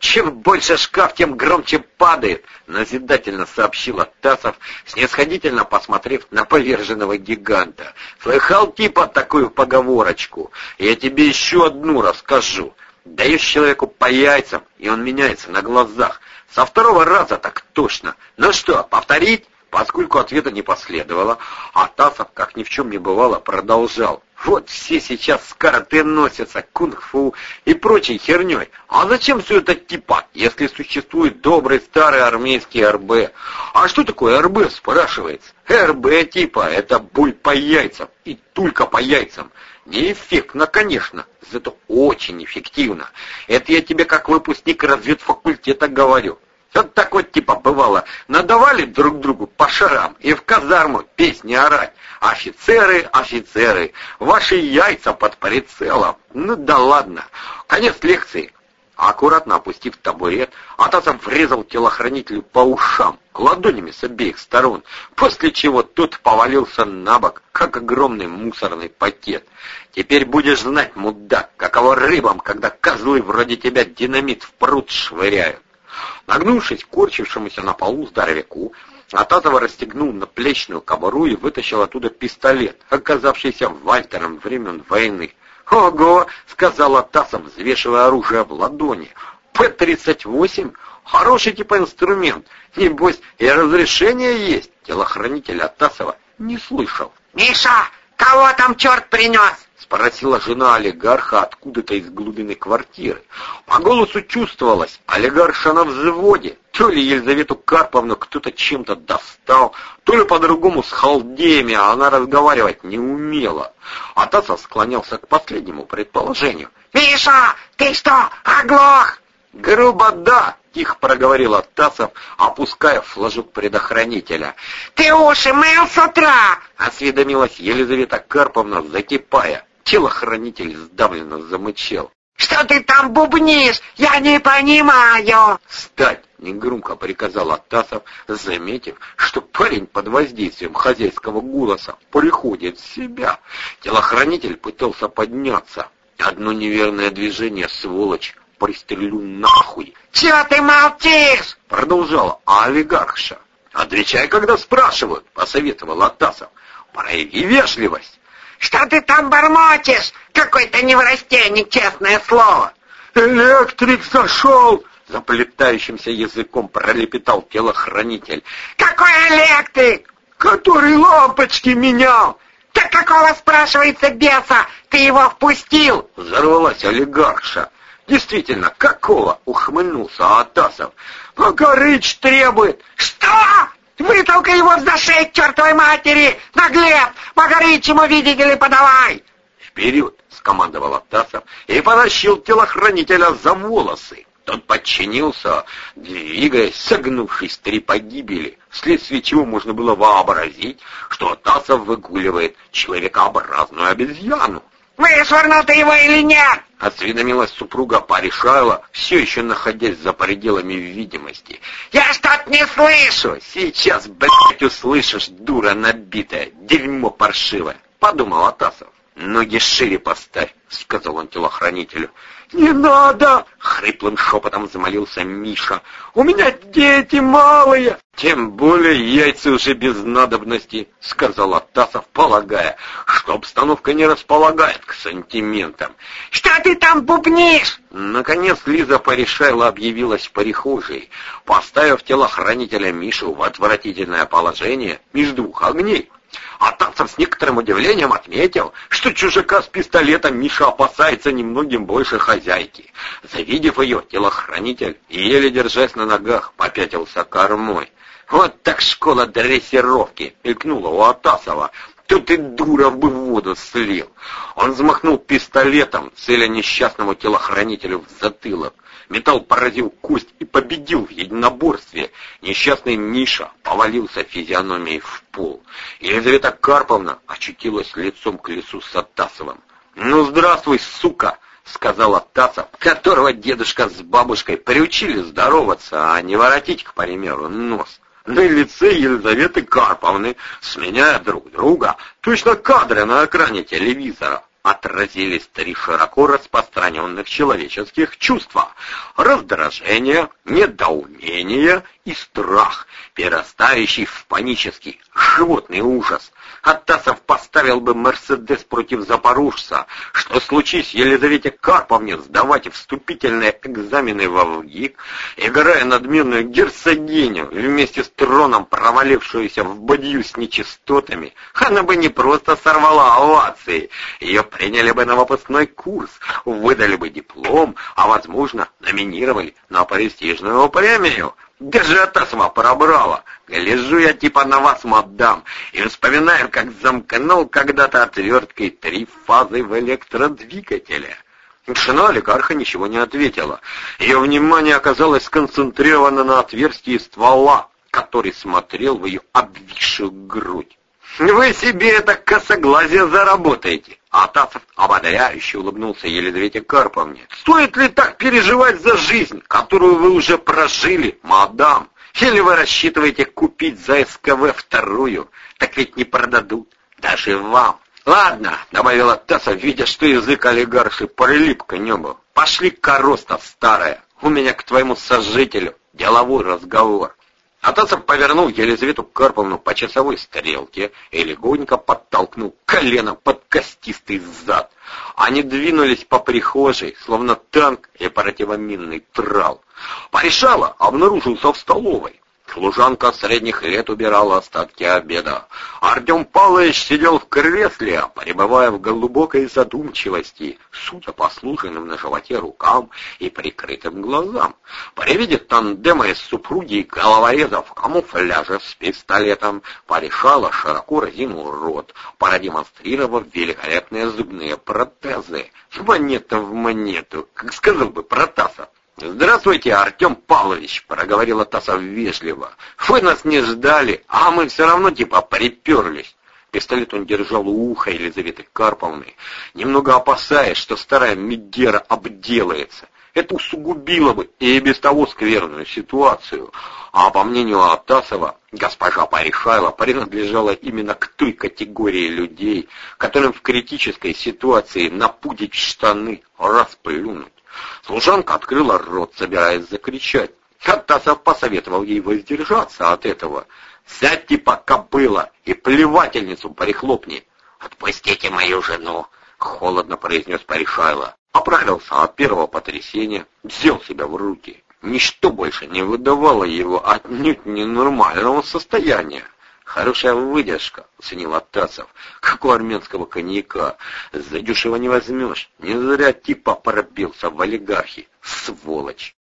Чем больше шкаф, тем громче падает, назидательно сообщила Тасов, снисходительно посмотрев на поверженного гиганта. Слыхал типа такую поговорочку? Я тебе еще одну расскажу. Даешь человеку по яйцам, и он меняется на глазах. Со второго раза так точно. Ну что, повторить? Поскольку ответа не последовало, Атасов, как ни в чем не бывало, продолжал. Вот все сейчас с карате носятся, кунг-фу и прочей херней. А зачем все это типа, если существует добрый старый армейский РБ? А что такое РБ, спрашивается? РБ типа — это буль по яйцам и только по яйцам. Неэффектно, конечно, зато очень эффективно. Это я тебе как выпускник разведфакультета говорю. Вот так вот типа бывало, надавали друг другу по шарам и в казарму песни орать. Офицеры, офицеры, ваши яйца под прицелом. Ну да ладно. Конец лекции. Аккуратно опустив табурет, Атасов врезал телохранителю по ушам, ладонями с обеих сторон, после чего тот повалился на бок, как огромный мусорный пакет. Теперь будешь знать, мудак, каково рыбам, когда козлы вроде тебя динамит в пруд швыряют. Нагнувшись к корчившемуся на полу здоровяку, Атазова расстегнул наплечную кобуру и вытащил оттуда пистолет, оказавшийся Вальтером времен войны. «Ого!» — сказал Атасов, взвешивая оружие в ладони. «П-38? Хороший типа инструмент. Небось, и разрешение есть». Телохранитель Атасова не слышал. «Миша, кого там черт принес?» Спросила жена олигарха откуда-то из глубины квартиры. По голосу чувствовалось, олигарша на взводе. То ли Елизавету Карповну кто-то чем-то достал, то ли по-другому с халдеями она разговаривать не умела. А склонялся к последнему предположению. «Миша, ты что, оглох?» «Грубо да», — тихо проговорил Тасов, опуская флажок предохранителя. «Ты уши мыл с утра?» — осведомилась Елизавета Карповна, закипая. Телохранитель сдавленно замычал. «Что ты там бубнишь? Я не понимаю!» «Встать!» — негромко приказал Атасов, заметив, что парень под воздействием хозяйского голоса приходит в себя. Телохранитель пытался подняться. Одно неверное движение, сволочь, пристрелю нахуй. «Чего ты молчишь?» — продолжала олигарша. «Отвечай, когда спрашивают», — посоветовал Атасов. «Прояви вежливость». Что ты там бормочешь? Какой-то неврастенник, честное слово. Электрик зашел! Заплетающимся языком пролепетал телохранитель. Какой электрик? Который лампочки менял. Так какого, спрашивается, беса? Ты его впустил? Взорвалась олигарша. Действительно, какого? Ухмыльнулся Атасов. Покорыч требует. Что? Вытолкай его за шею к чертовой матери! Наглец! По горячему, видите ли, подавай!» «Вперед!» — скомандовал Атасов и потащил телохранителя за волосы. Тот подчинился, двигаясь, согнувшись три погибели, вследствие чего можно было вообразить, что Атасов выгуливает человекообразную обезьяну. «Вышвырнул ты его или нет?» — осведомилась супруга Паришайла, все еще находясь за пределами видимости. «Я что-то не слышу!» «Сейчас, блядь, услышишь, дура набитая, дерьмо паршивое!» — подумал Атасов. «Ноги шире поставь», — сказал он телохранителю. «Не надо!» — хриплым шепотом замолился Миша. «У меня дети малые!» «Тем более яйца уже без надобности», — сказал Атасов, полагая, что обстановка не располагает к сантиментам. «Что ты там бубнишь?» Наконец Лиза порешала объявилась в прихожей, поставив телохранителя Мишу в отвратительное положение между двух огней. А Танцев с некоторым удивлением отметил, что чужака с пистолетом Миша опасается немногим больше хозяйки. Завидев ее, телохранитель, еле держась на ногах, попятился кормой. «Вот так школа дрессировки!» — мелькнула у Атасова. Тут и дура бы воду слил. Он взмахнул пистолетом, целя несчастному телохранителю в затылок. Металл поразил кость и победил в единоборстве. Несчастный Миша повалился физиономией в пол. Елизавета Карповна очутилась лицом к лицу с Атасовым. «Ну, здравствуй, сука!» — сказал Атасов, которого дедушка с бабушкой приучили здороваться, а не воротить, к примеру, нос. На лице Елизаветы Карповны, сменяя друг друга, точно кадры на экране телевизора. Отразились три широко распространенных человеческих чувства — раздражение, недоумение и страх, перерастающий в панический, животный ужас. Оттасов поставил бы «Мерседес» против «Запорожца», что случись Елизавете Карповне сдавать вступительные экзамены во ВГИК, играя надменную герцогиню вместе с троном, провалившуюся в бадью с нечистотами, она бы не просто сорвала овации, ее приняли бы на выпускной курс, выдали бы диплом, а, возможно, номинировали на престижную премию. Даже Атасова пробрала. Гляжу я типа на вас, мадам, и вспоминаю, как замкнул когда-то отверткой три фазы в электродвигателе. Жена олигарха ничего не ответила. Ее внимание оказалось сконцентрировано на отверстии ствола, который смотрел в ее обвисшую грудь. Вы себе это косоглазие заработаете. Атасов ободряюще улыбнулся Елизавете Карповне. Стоит ли так переживать за жизнь, которую вы уже прожили, мадам? Или вы рассчитываете купить за СКВ вторую? Так ведь не продадут, даже вам. Ладно, добавила Тасса, видя, что язык олигарши прилип к небу. Пошли короста старая, у меня к твоему сожителю деловой разговор. Атасов повернул Елизавету Карповну по часовой стрелке и легонько подтолкнул коленом под костистый зад. Они двинулись по прихожей, словно танк и противоминный трал. Порешала обнаружился в столовой. Служанка средних лет убирала остатки обеда. Артем Павлович сидел в кресле, пребывая в глубокой задумчивости, судя по служенным на животе рукам и прикрытым глазам. При виде тандема из супруги и головореза в с пистолетом порешала широко разинул рот, продемонстрировав великолепные зубные протезы. Монета в монету, как сказал бы Протасов. «Здравствуйте, Артем Павлович», — проговорила Тасов вежливо. «Вы нас не ждали, а мы все равно типа приперлись». Пистолет он держал у уха Елизаветы Карповны, немного опасаясь, что старая Медера обделается. Это усугубило бы и без того скверную ситуацию. А по мнению Атасова, госпожа Паришайла принадлежала именно к той категории людей, которым в критической ситуации напудить штаны расплюнуть. Служанка открыла рот, собираясь закричать. Катасов посоветовал ей воздержаться от этого. «Сядьте пока было и плевательницу прихлопни». «Отпустите мою жену», — холодно произнес Паришайло. Оправился от первого потрясения, взял себя в руки. Ничто больше не выдавало его отнюдь ненормального состояния. Хорошая выдержка, оценил Атасов, как у армянского коньяка. Задешево не возьмешь. Не зря типа пробился в олигархи. Сволочь.